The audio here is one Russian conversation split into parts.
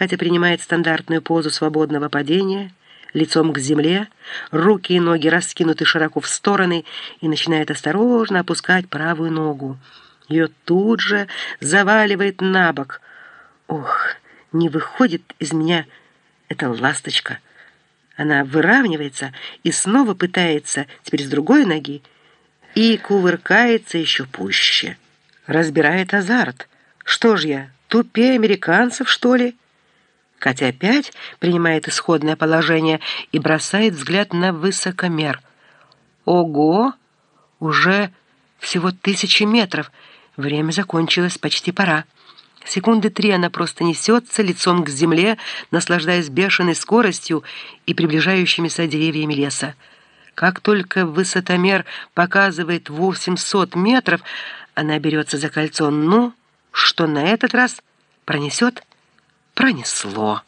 Катя принимает стандартную позу свободного падения, лицом к земле, руки и ноги раскинуты широко в стороны и начинает осторожно опускать правую ногу. Ее тут же заваливает на бок. Ох, не выходит из меня эта ласточка. Она выравнивается и снова пытается, теперь с другой ноги, и кувыркается еще пуще. Разбирает азарт. Что ж я, тупее американцев, что ли? Катя опять принимает исходное положение и бросает взгляд на высокомер. Ого! Уже всего тысячи метров. Время закончилось, почти пора. Секунды три она просто несется лицом к земле, наслаждаясь бешеной скоростью и приближающимися деревьями леса. Как только высотомер показывает 800 метров, она берется за кольцо. Ну, что на этот раз пронесет? Пронесло.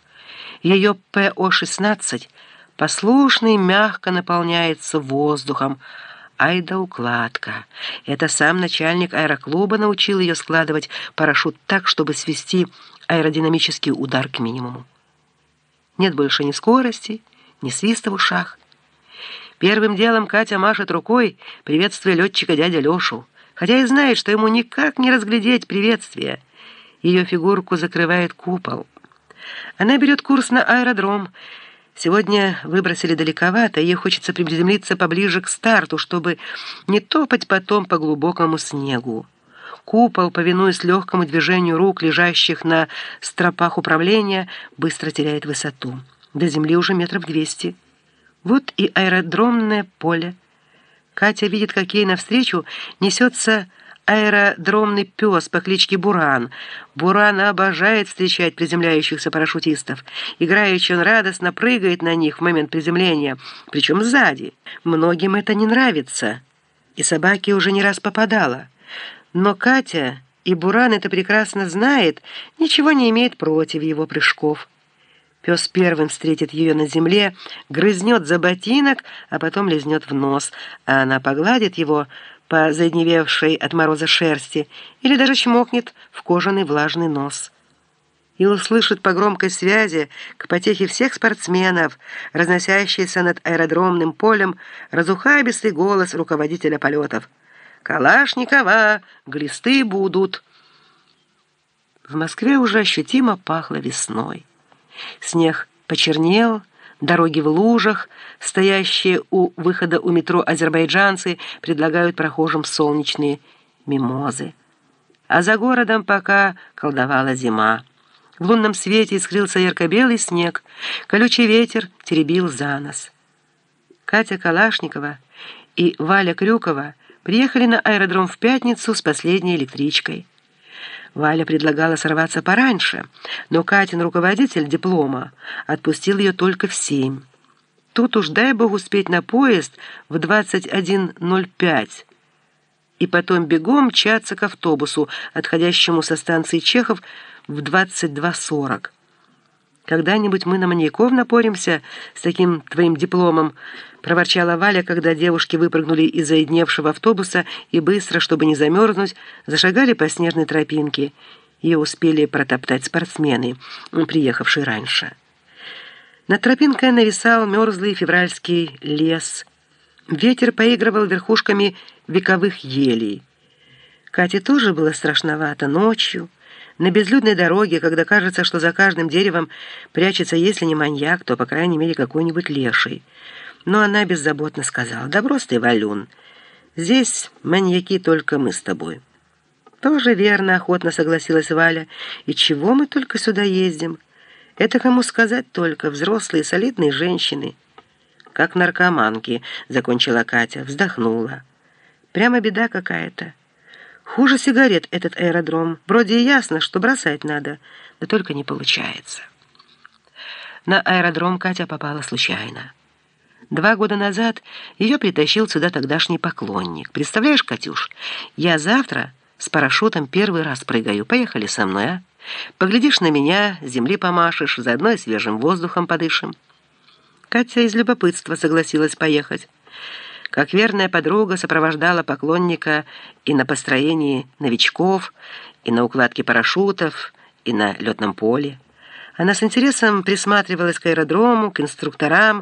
Ее ПО-16 послушно и мягко наполняется воздухом. Ай да укладка. Это сам начальник аэроклуба научил ее складывать парашют так, чтобы свести аэродинамический удар к минимуму. Нет больше ни скорости, ни свиста в ушах. Первым делом Катя машет рукой, приветствуя летчика дядя Лешу, хотя и знает, что ему никак не разглядеть приветствие. Ее фигурку закрывает купол. Она берет курс на аэродром. Сегодня выбросили далековато, ей хочется приземлиться поближе к старту, чтобы не топать потом по глубокому снегу. Купол, повинуясь легкому движению рук, лежащих на стропах управления, быстро теряет высоту. До земли уже метров двести. Вот и аэродромное поле. Катя видит, как ей навстречу несется аэродромный пес по кличке Буран. Буран обожает встречать приземляющихся парашютистов. Играючи, он радостно прыгает на них в момент приземления, причем сзади. Многим это не нравится, и собаке уже не раз попадала. Но Катя и Буран это прекрасно знает, ничего не имеет против его прыжков. Пес первым встретит ее на земле, грызнет за ботинок, а потом лизнет в нос, а она погладит его по задневевшей от мороза шерсти или даже чмокнет в кожаный влажный нос. И услышит по громкой связи, к потехе всех спортсменов, разносящийся над аэродромным полем, разухабистый голос руководителя полетов. «Калашникова! Глисты будут!» В Москве уже ощутимо пахло весной. Снег почернел, дороги в лужах, стоящие у выхода у метро азербайджанцы предлагают прохожим солнечные мимозы. А за городом пока колдовала зима. В лунном свете искрился ярко-белый снег, колючий ветер теребил за нос. Катя Калашникова и Валя Крюкова приехали на аэродром в пятницу с последней электричкой. Валя предлагала сорваться пораньше, но Катин руководитель диплома отпустил ее только в семь. Тут уж дай бог успеть на поезд в 21.05 и потом бегом мчаться к автобусу, отходящему со станции Чехов в 22.40. «Когда-нибудь мы на маньяков напоримся с таким твоим дипломом», проворчала Валя, когда девушки выпрыгнули из заедневшего автобуса и быстро, чтобы не замерзнуть, зашагали по снежной тропинке. Ее успели протоптать спортсмены, приехавшие раньше. Над тропинкой нависал мерзлый февральский лес. Ветер поигрывал верхушками вековых елей. Кате тоже было страшновато ночью, на безлюдной дороге, когда кажется, что за каждым деревом прячется, если не маньяк, то, по крайней мере, какой-нибудь леший. Но она беззаботно сказала, «Да просто, Валюн, здесь маньяки только мы с тобой». «Тоже верно», — охотно согласилась Валя. «И чего мы только сюда ездим? Это кому сказать только, взрослые солидные женщины». «Как наркоманки», — закончила Катя, вздохнула. «Прямо беда какая-то». Хуже сигарет этот аэродром. Вроде и ясно, что бросать надо, да только не получается. На аэродром Катя попала случайно. Два года назад ее притащил сюда тогдашний поклонник. Представляешь, Катюш, я завтра с парашютом первый раз прыгаю. Поехали со мной, а? Поглядишь на меня, земли помашешь, заодно и свежим воздухом подышим. Катя из любопытства согласилась поехать как верная подруга сопровождала поклонника и на построении новичков, и на укладке парашютов, и на летном поле. Она с интересом присматривалась к аэродрому, к инструкторам,